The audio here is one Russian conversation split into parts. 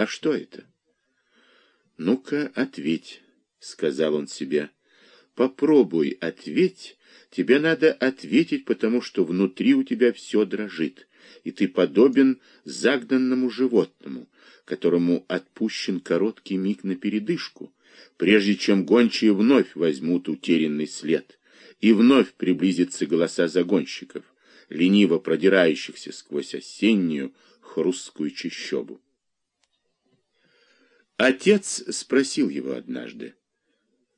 А что это? Ну-ка, ответь, сказал он себе. Попробуй ответь. Тебе надо ответить, потому что внутри у тебя все дрожит, и ты подобен загнанному животному, которому отпущен короткий миг на передышку, прежде чем гончие вновь возьмут утерянный след, и вновь приблизятся голоса загонщиков, лениво продирающихся сквозь осеннюю хрусткую чащобу. Отец спросил его однажды,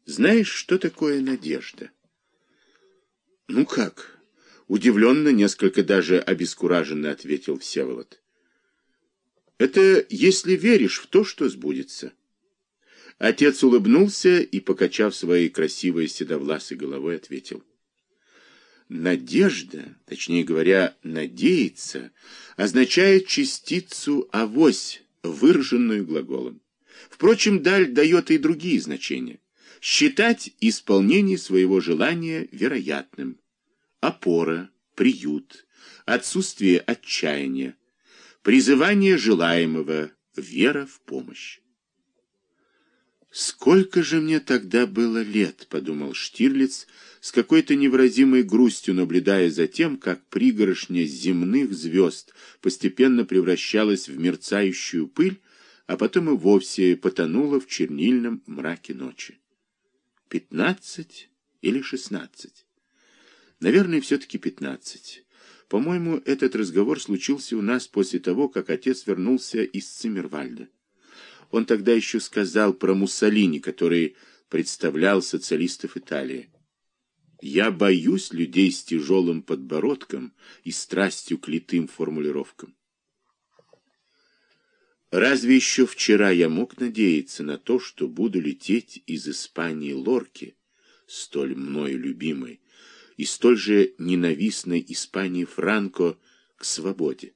«Знаешь, что такое надежда?» «Ну как?» — удивленно, несколько даже обескураженно ответил Всеволод. «Это если веришь в то, что сбудется». Отец улыбнулся и, покачав своей красивой седовласой головой, ответил. Надежда, точнее говоря, надеяться, означает частицу «авось», выраженную глаголом. Впрочем, даль дает и другие значения. Считать исполнение своего желания вероятным. Опора, приют, отсутствие отчаяния, призывание желаемого, вера в помощь. «Сколько же мне тогда было лет?» — подумал Штирлиц, с какой-то невыразимой грустью наблюдая за тем, как пригоршня земных звезд постепенно превращалась в мерцающую пыль, а потом и вовсе потонула в чернильном мраке ночи. Пятнадцать или шестнадцать? Наверное, все-таки пятнадцать. По-моему, этот разговор случился у нас после того, как отец вернулся из Циммервальда. Он тогда еще сказал про Муссолини, который представлял социалистов Италии. Я боюсь людей с тяжелым подбородком и страстью к литым формулировкам. Разве еще вчера я мог надеяться на то, что буду лететь из Испании Лорки, столь мною любимой, и столь же ненавистной Испании Франко к свободе?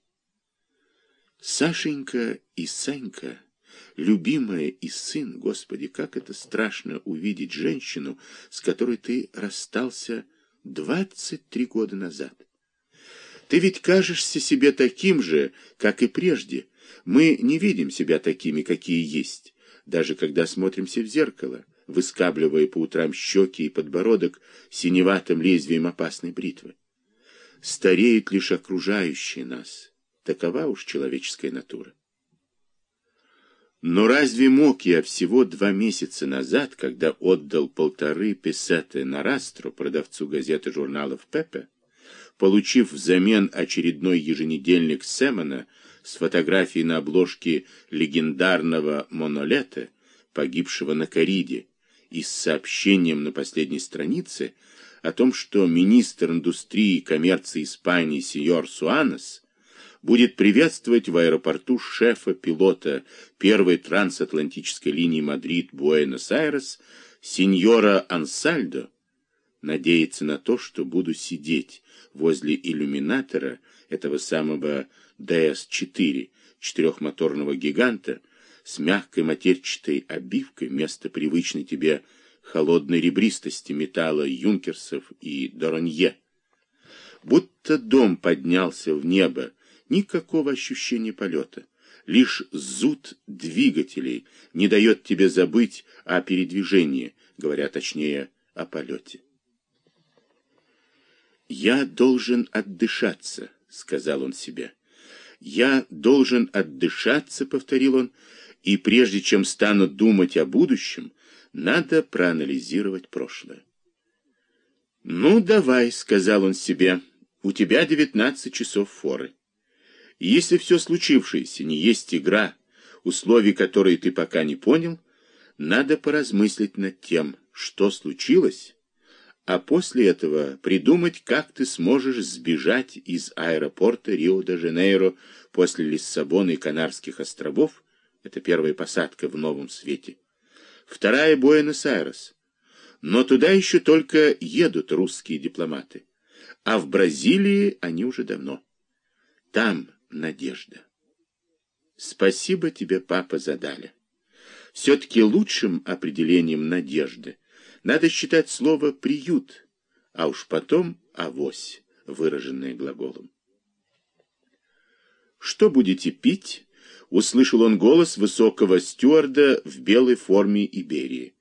Сашенька и Санька — любимая и сын, Господи, как это страшно увидеть женщину, с которой ты расстался двадцать три года назад. Ты ведь кажешься себе таким же, как и прежде. Мы не видим себя такими, какие есть, даже когда смотримся в зеркало, выскабливая по утрам щеки и подбородок синеватым лезвием опасной бритвы. Стареют лишь окружающие нас. Такова уж человеческая натура. Но разве мог я всего два месяца назад, когда отдал полторы песеты на Растро, продавцу газеты журналов «Пепе», получив взамен очередной еженедельник Сэмона с фотографией на обложке легендарного монолета, погибшего на Кариде, и с сообщением на последней странице о том, что министр индустрии и коммерции Испании сеньор Суанес будет приветствовать в аэропорту шефа-пилота первой трансатлантической линии Мадрид-Буэнос-Айрес сеньора Ансальдо, надеяться на то, что буду сидеть возле иллюминатора этого самого ДС-4, четырехмоторного гиганта, с мягкой матерчатой обивкой вместо привычной тебе холодной ребристости металла юнкерсов и дорнье. Будто дом поднялся в небо, никакого ощущения полета. Лишь зуд двигателей не дает тебе забыть о передвижении, говоря точнее, о полете. «Я должен отдышаться», — сказал он себе. «Я должен отдышаться», — повторил он, «и прежде чем стану думать о будущем, надо проанализировать прошлое». «Ну, давай», — сказал он себе, — «у тебя девятнадцать часов форы». Если все случившееся не есть игра, условий которой ты пока не понял, надо поразмыслить над тем, что случилось, а после этого придумать, как ты сможешь сбежать из аэропорта Рио-де-Жанейро после Лиссабона и Канарских островов, это первая посадка в новом свете, вторая Буэнос-Айрес, но туда еще только едут русские дипломаты, а в Бразилии они уже давно. Там, надежда. Спасибо тебе, папа, задали. Все-таки лучшим определением надежды надо считать слово «приют», а уж потом «авось», выраженное глаголом. «Что будете пить?» услышал он голос высокого стюарда в белой форме Иберии.